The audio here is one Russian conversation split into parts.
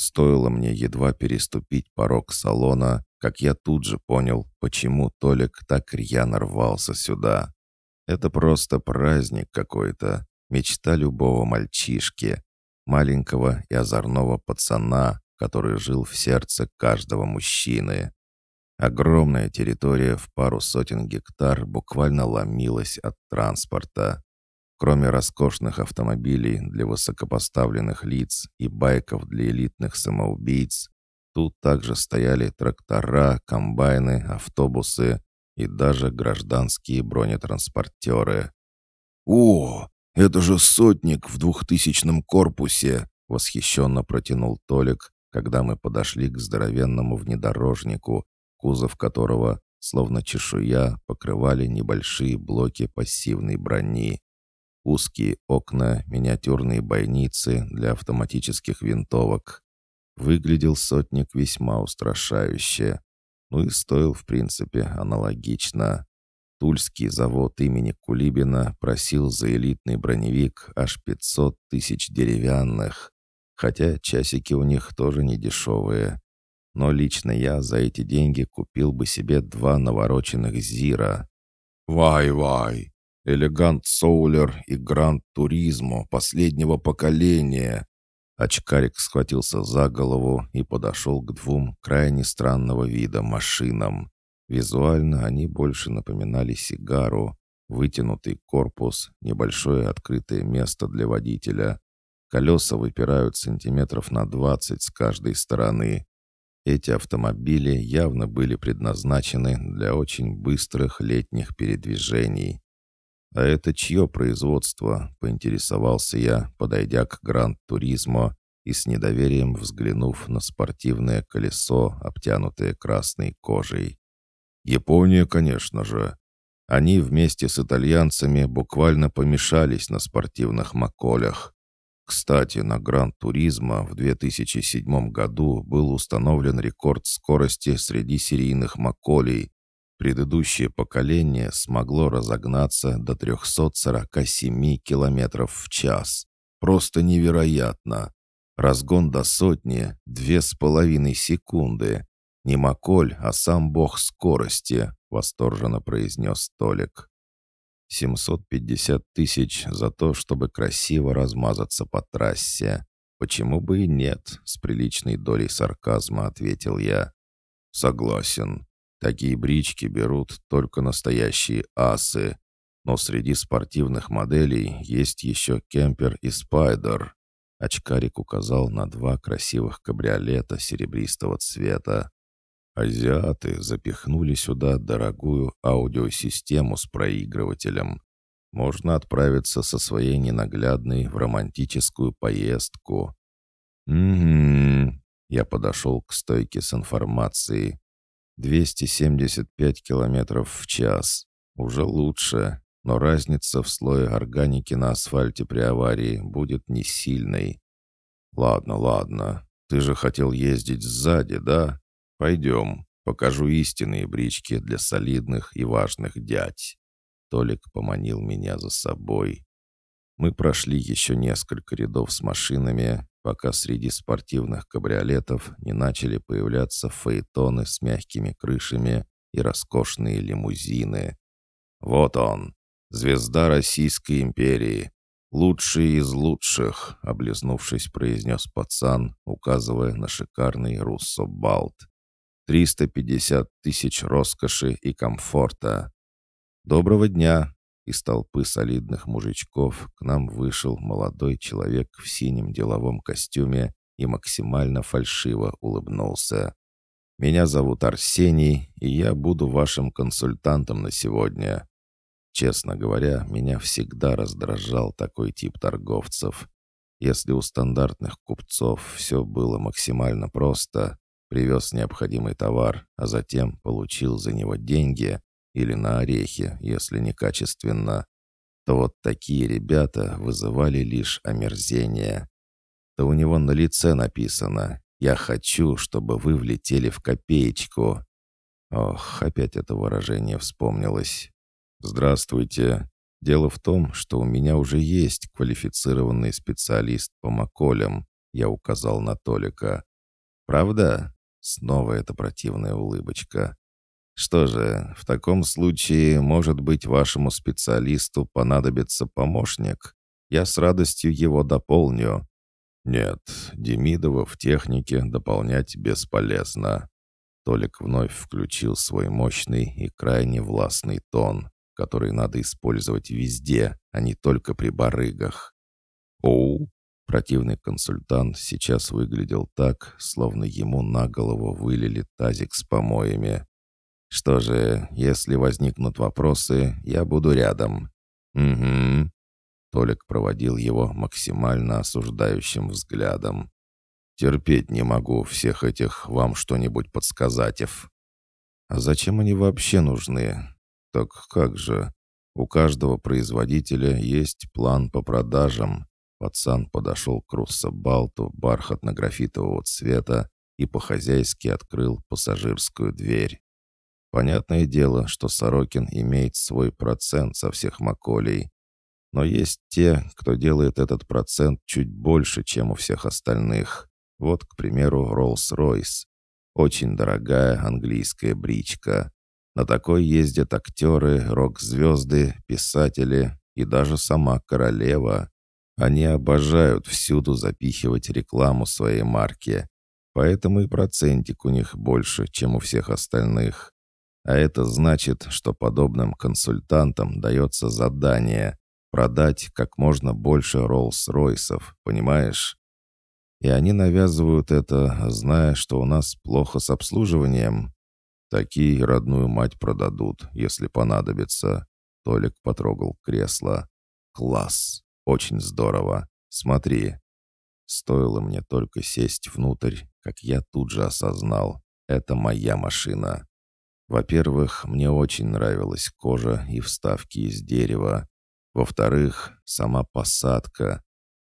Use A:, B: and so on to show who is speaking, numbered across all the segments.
A: Стоило мне едва переступить порог салона, как я тут же понял, почему Толик так рьяно рвался сюда. Это просто праздник какой-то, мечта любого мальчишки, маленького и озорного пацана, который жил в сердце каждого мужчины. Огромная территория в пару сотен гектар буквально ломилась от транспорта. Кроме роскошных автомобилей для высокопоставленных лиц и байков для элитных самоубийц, тут также стояли трактора, комбайны, автобусы и даже гражданские бронетранспортеры. «О, это же сотник в двухтысячном корпусе!» — восхищенно протянул Толик, когда мы подошли к здоровенному внедорожнику, кузов которого, словно чешуя, покрывали небольшие блоки пассивной брони. Узкие окна, миниатюрные бойницы для автоматических винтовок. Выглядел сотник весьма устрашающе. Ну и стоил, в принципе, аналогично. Тульский завод имени Кулибина просил за элитный броневик аж 500 тысяч деревянных. Хотя часики у них тоже не дешевые. Но лично я за эти деньги купил бы себе два навороченных «Зира». «Вай-вай! Элегант Соулер и Гранд Туризмо последнего поколения. Очкарик схватился за голову и подошел к двум крайне странного вида машинам. Визуально они больше напоминали сигару, вытянутый корпус, небольшое открытое место для водителя. Колеса выпирают сантиметров на 20 с каждой стороны. Эти автомобили явно были предназначены для очень быстрых летних передвижений. «А это чье производство?» — поинтересовался я, подойдя к Гранд-Туризмо и с недоверием взглянув на спортивное колесо, обтянутое красной кожей. «Япония, конечно же. Они вместе с итальянцами буквально помешались на спортивных маколях. Кстати, на Гранд-Туризмо в 2007 году был установлен рекорд скорости среди серийных маколей, Предыдущее поколение смогло разогнаться до 347 км в час. Просто невероятно. Разгон до сотни — две с половиной секунды. Не Маколь, а сам бог скорости, — восторженно произнес Толик. 750 тысяч за то, чтобы красиво размазаться по трассе. Почему бы и нет, с приличной долей сарказма ответил я. Согласен. Такие брички берут только настоящие асы. Но среди спортивных моделей есть еще кемпер и спайдер. Очкарик указал на два красивых кабриолета серебристого цвета. Азиаты запихнули сюда дорогую аудиосистему с проигрывателем. Можно отправиться со своей ненаглядной в романтическую поездку. «Угу». Я подошел к стойке с информацией. 275 километров в час. Уже лучше, но разница в слое органики на асфальте при аварии будет не сильной. Ладно, ладно. Ты же хотел ездить сзади, да? Пойдем, покажу истинные брички для солидных и важных дядь. Толик поманил меня за собой. Мы прошли еще несколько рядов с машинами, пока среди спортивных кабриолетов не начали появляться фаэтоны с мягкими крышами и роскошные лимузины. «Вот он, звезда Российской империи, лучший из лучших», — облизнувшись, произнес пацан, указывая на шикарный Руссо Балт. «350 тысяч роскоши и комфорта». «Доброго дня!» Из толпы солидных мужичков к нам вышел молодой человек в синем деловом костюме и максимально фальшиво улыбнулся. «Меня зовут Арсений, и я буду вашим консультантом на сегодня». Честно говоря, меня всегда раздражал такой тип торговцев. Если у стандартных купцов все было максимально просто, привез необходимый товар, а затем получил за него деньги, или на орехи, если некачественно, то вот такие ребята вызывали лишь омерзение. То у него на лице написано «Я хочу, чтобы вы влетели в копеечку». Ох, опять это выражение вспомнилось. «Здравствуйте. Дело в том, что у меня уже есть квалифицированный специалист по маколям», я указал на Толика. Правда? Снова эта противная улыбочка. Что же, в таком случае, может быть, вашему специалисту понадобится помощник. Я с радостью его дополню. Нет, Демидова в технике дополнять бесполезно. Толик вновь включил свой мощный и крайне властный тон, который надо использовать везде, а не только при барыгах. Оу, противный консультант сейчас выглядел так, словно ему на голову вылили тазик с помоями. Что же, если возникнут вопросы, я буду рядом. Угу. Толик проводил его максимально осуждающим взглядом. Терпеть не могу всех этих вам что-нибудь подсказатев. А зачем они вообще нужны? Так как же? У каждого производителя есть план по продажам. Пацан подошел к Руссобалту бархатно-графитового цвета и по-хозяйски открыл пассажирскую дверь. Понятное дело, что Сорокин имеет свой процент со всех Маколей. Но есть те, кто делает этот процент чуть больше, чем у всех остальных. Вот, к примеру, Rolls-Royce. Очень дорогая английская бричка. На такой ездят актеры, рок-звезды, писатели и даже сама королева. Они обожают всюду запихивать рекламу своей марки. Поэтому и процентик у них больше, чем у всех остальных. А это значит, что подобным консультантам дается задание продать как можно больше Роллс-Ройсов, понимаешь? И они навязывают это, зная, что у нас плохо с обслуживанием. Такие родную мать продадут, если понадобится. Толик потрогал кресло. Класс! Очень здорово. Смотри. Стоило мне только сесть внутрь, как я тут же осознал. Это моя машина. Во-первых, мне очень нравилась кожа и вставки из дерева. Во-вторых, сама посадка.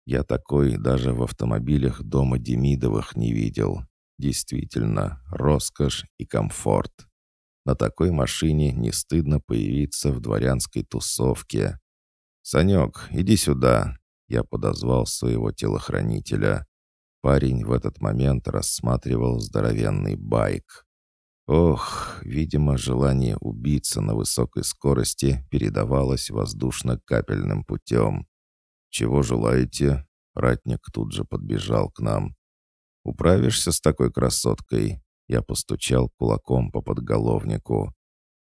A: Я такой даже в автомобилях дома Демидовых не видел. Действительно, роскошь и комфорт. На такой машине не стыдно появиться в дворянской тусовке. «Санек, иди сюда!» Я подозвал своего телохранителя. Парень в этот момент рассматривал здоровенный байк. Ох, видимо, желание убиться на высокой скорости передавалось воздушно-капельным путем. «Чего желаете?» Ратник тут же подбежал к нам. «Управишься с такой красоткой?» Я постучал кулаком по подголовнику.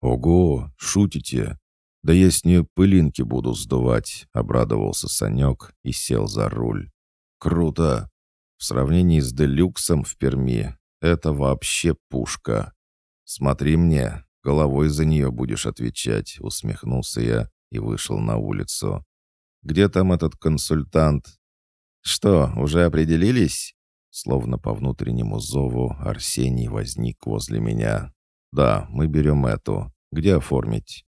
A: «Ого, шутите? Да я с нее пылинки буду сдувать», — обрадовался Санек и сел за руль. «Круто! В сравнении с Делюксом в Перми это вообще пушка!» «Смотри мне, головой за нее будешь отвечать», — усмехнулся я и вышел на улицу. «Где там этот консультант?» «Что, уже определились?» Словно по внутреннему зову Арсений возник возле меня. «Да, мы берем эту. Где оформить?»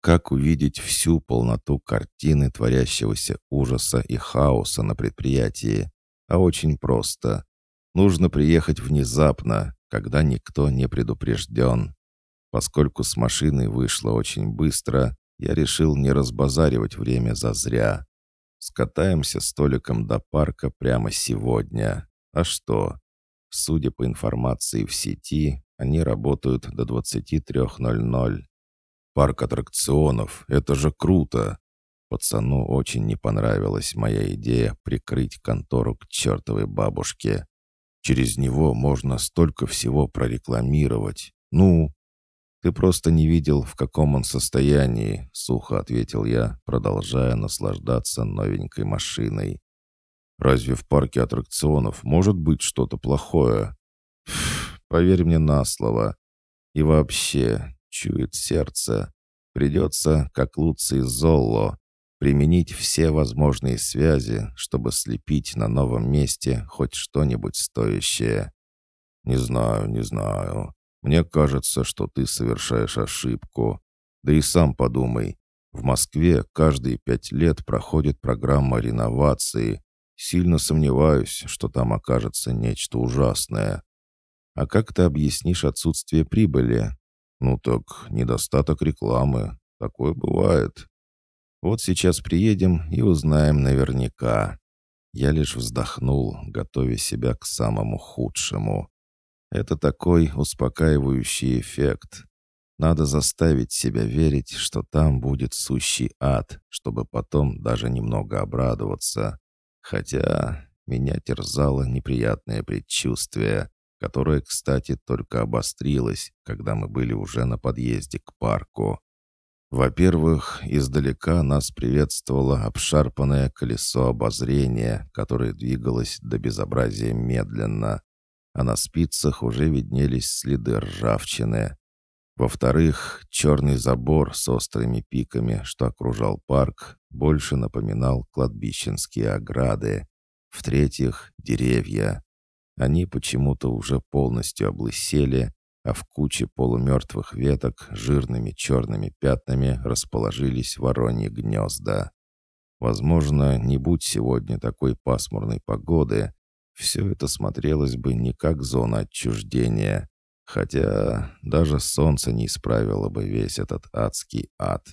A: Как увидеть всю полноту картины творящегося ужаса и хаоса на предприятии? А очень просто. Нужно приехать внезапно, когда никто не предупрежден. Поскольку с машиной вышло очень быстро, я решил не разбазаривать время зазря. Скатаемся столиком до парка прямо сегодня. А что? Судя по информации в сети, они работают до 23.00. Парк аттракционов — это же круто! Пацану очень не понравилась моя идея прикрыть контору к чертовой бабушке. Через него можно столько всего прорекламировать. Ну, ты просто не видел, в каком он состоянии, сухо ответил я, продолжая наслаждаться новенькой машиной. Разве в парке аттракционов может быть что-то плохое? Фу, поверь мне на слово. И вообще, чует сердце. Придется, как Луций Золло, применить все возможные связи, чтобы слепить на новом месте хоть что-нибудь стоящее. Не знаю, не знаю. Мне кажется, что ты совершаешь ошибку. Да и сам подумай. В Москве каждые пять лет проходит программа реновации. Сильно сомневаюсь, что там окажется нечто ужасное. А как ты объяснишь отсутствие прибыли? Ну так, недостаток рекламы. Такое бывает. Вот сейчас приедем и узнаем наверняка. Я лишь вздохнул, готовя себя к самому худшему. Это такой успокаивающий эффект. Надо заставить себя верить, что там будет сущий ад, чтобы потом даже немного обрадоваться. Хотя меня терзало неприятное предчувствие, которое, кстати, только обострилось, когда мы были уже на подъезде к парку. Во-первых, издалека нас приветствовало обшарпанное колесо обозрения, которое двигалось до безобразия медленно, а на спицах уже виднелись следы ржавчины. Во-вторых, черный забор с острыми пиками, что окружал парк, больше напоминал кладбищенские ограды. В-третьих, деревья. Они почему-то уже полностью облысели, а в куче полумертвых веток жирными черными пятнами расположились вороньи гнезда. Возможно, не будь сегодня такой пасмурной погоды, все это смотрелось бы не как зона отчуждения, хотя даже солнце не исправило бы весь этот адский ад.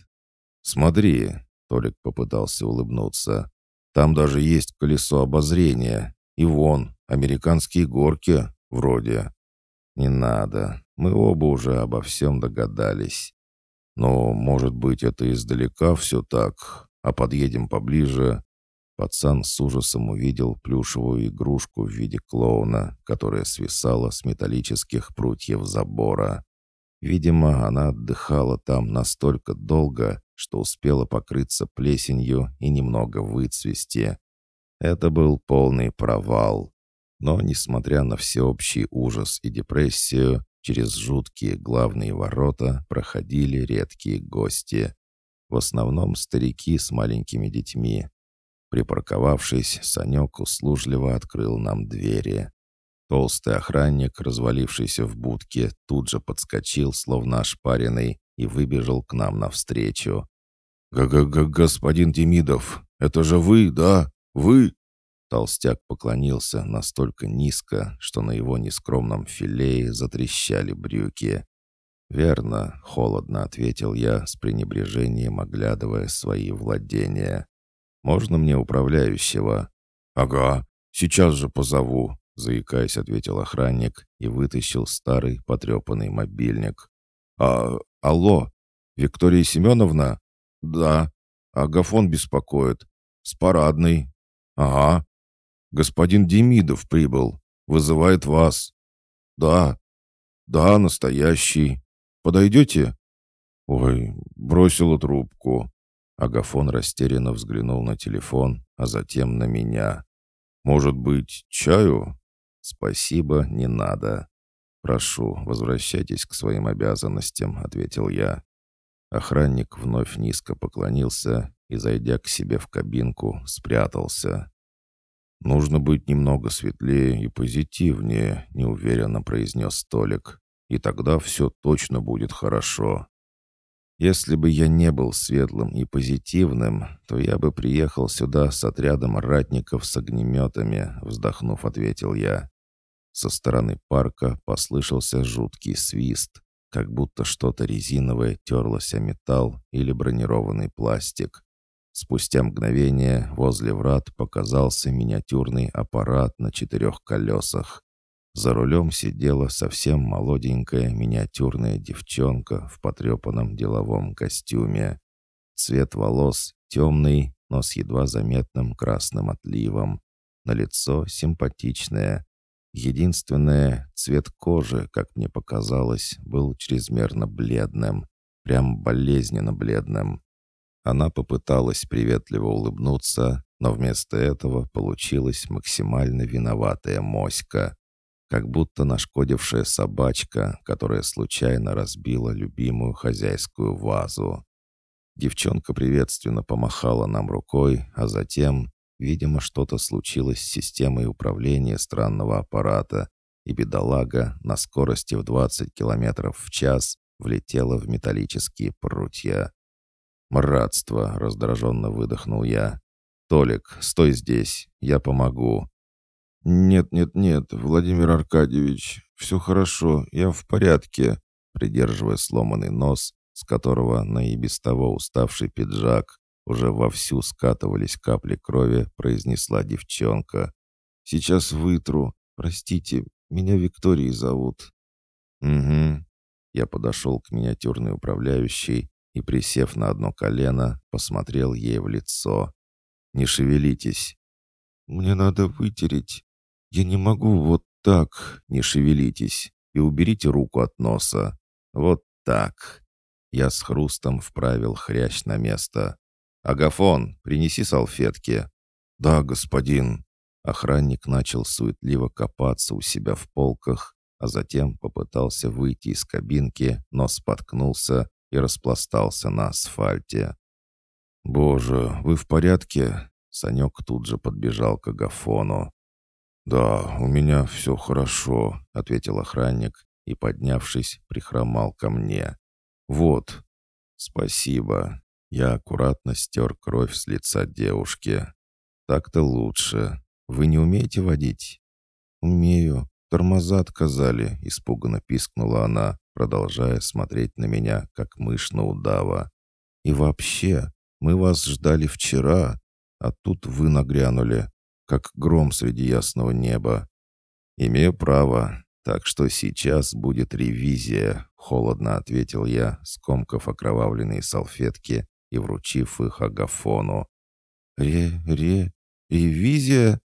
A: «Смотри», — Толик попытался улыбнуться, — «там даже есть колесо обозрения, и вон, американские горки, вроде». «Не надо. Мы оба уже обо всем догадались. Но, может быть, это издалека все так, а подъедем поближе». Пацан с ужасом увидел плюшевую игрушку в виде клоуна, которая свисала с металлических прутьев забора. Видимо, она отдыхала там настолько долго, что успела покрыться плесенью и немного выцвести. Это был полный провал. Но, несмотря на всеобщий ужас и депрессию, через жуткие главные ворота проходили редкие гости. В основном старики с маленькими детьми. Припарковавшись, Санек услужливо открыл нам двери. Толстый охранник, развалившийся в будке, тут же подскочил, словно ошпаренный, и выбежал к нам навстречу. «Г-г-г, Демидов, это же вы, да? Вы?» Толстяк поклонился настолько низко, что на его нескромном филее затрещали брюки. «Верно», — холодно ответил я, с пренебрежением оглядывая свои владения. «Можно мне управляющего?» «Ага, сейчас же позову», — заикаясь, ответил охранник и вытащил старый потрепанный мобильник. «А, алло, Виктория Семеновна?» «Да, Агафон беспокоит. С парадной». «Ага, Господин Демидов прибыл. Вызывает вас. Да, да, настоящий. Подойдете? Ой, бросила трубку. Агафон растерянно взглянул на телефон, а затем на меня. Может быть, чаю? Спасибо, не надо. Прошу, возвращайтесь к своим обязанностям, ответил я. Охранник вновь низко поклонился и, зайдя к себе в кабинку, спрятался. «Нужно быть немного светлее и позитивнее», — неуверенно произнес Толик. «И тогда все точно будет хорошо». «Если бы я не был светлым и позитивным, то я бы приехал сюда с отрядом ратников с огнеметами», — вздохнув, ответил я. Со стороны парка послышался жуткий свист, как будто что-то резиновое терлось о металл или бронированный пластик. Спустя мгновение возле врат показался миниатюрный аппарат на четырех колесах. За рулем сидела совсем молоденькая миниатюрная девчонка в потрепанном деловом костюме. Цвет волос темный, но с едва заметным красным отливом. На лицо симпатичное. Единственное, цвет кожи, как мне показалось, был чрезмерно бледным. Прям болезненно бледным. Она попыталась приветливо улыбнуться, но вместо этого получилась максимально виноватая моська, как будто нашкодившая собачка, которая случайно разбила любимую хозяйскую вазу. Девчонка приветственно помахала нам рукой, а затем, видимо, что-то случилось с системой управления странного аппарата, и бедолага на скорости в 20 км в час влетела в металлические прутья. «Мратство!» — раздраженно выдохнул я. «Толик, стой здесь, я помогу». «Нет, нет, нет, Владимир Аркадьевич, все хорошо, я в порядке», придерживая сломанный нос, с которого на и без того уставший пиджак, уже вовсю скатывались капли крови, произнесла девчонка. «Сейчас вытру. Простите, меня Викторией зовут». «Угу». Я подошел к миниатюрной управляющей и, присев на одно колено, посмотрел ей в лицо. «Не шевелитесь». «Мне надо вытереть. Я не могу вот так. Не шевелитесь. И уберите руку от носа. Вот так». Я с хрустом вправил хрящ на место. «Агафон, принеси салфетки». «Да, господин». Охранник начал суетливо копаться у себя в полках, а затем попытался выйти из кабинки, но споткнулся и распластался на асфальте. «Боже, вы в порядке?» Санек тут же подбежал к Агафону. «Да, у меня все хорошо», — ответил охранник и, поднявшись, прихромал ко мне. «Вот». «Спасибо». Я аккуратно стер кровь с лица девушки. «Так-то лучше. Вы не умеете водить?» «Умею. Тормоза отказали», — испуганно пискнула она, продолжая смотреть на меня, как мышь на удава. «И вообще, мы вас ждали вчера, а тут вы нагрянули, как гром среди ясного неба. Имею право, так что сейчас будет ревизия», — холодно ответил я, скомкав окровавленные салфетки и вручив их Агафону. «Ре-ре... ревизия?»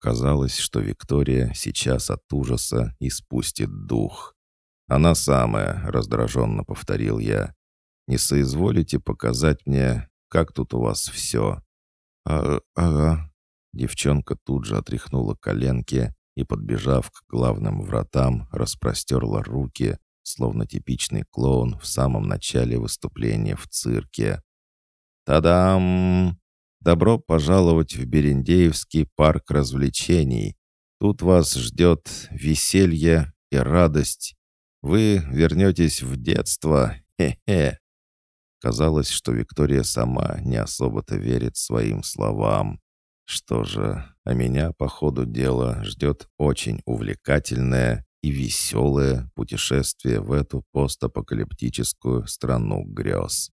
A: Казалось, что Виктория сейчас от ужаса испустит дух. «Она самая», — раздраженно повторил я. «Не соизволите показать мне, как тут у вас все?» «А, ага». Девчонка тут же отряхнула коленки и, подбежав к главным вратам, распростерла руки, словно типичный клоун в самом начале выступления в цирке. Та-дам! Добро пожаловать в Берендеевский парк развлечений. Тут вас ждет веселье и радость. Вы вернетесь в детство. Хе-хе. Казалось, что Виктория сама не особо-то верит своим словам. Что же, а меня, по ходу дела, ждет очень увлекательное и веселое путешествие в эту постапокалиптическую страну грез.